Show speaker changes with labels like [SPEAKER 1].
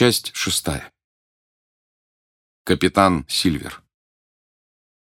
[SPEAKER 1] Часть шестая. Капитан Сильвер.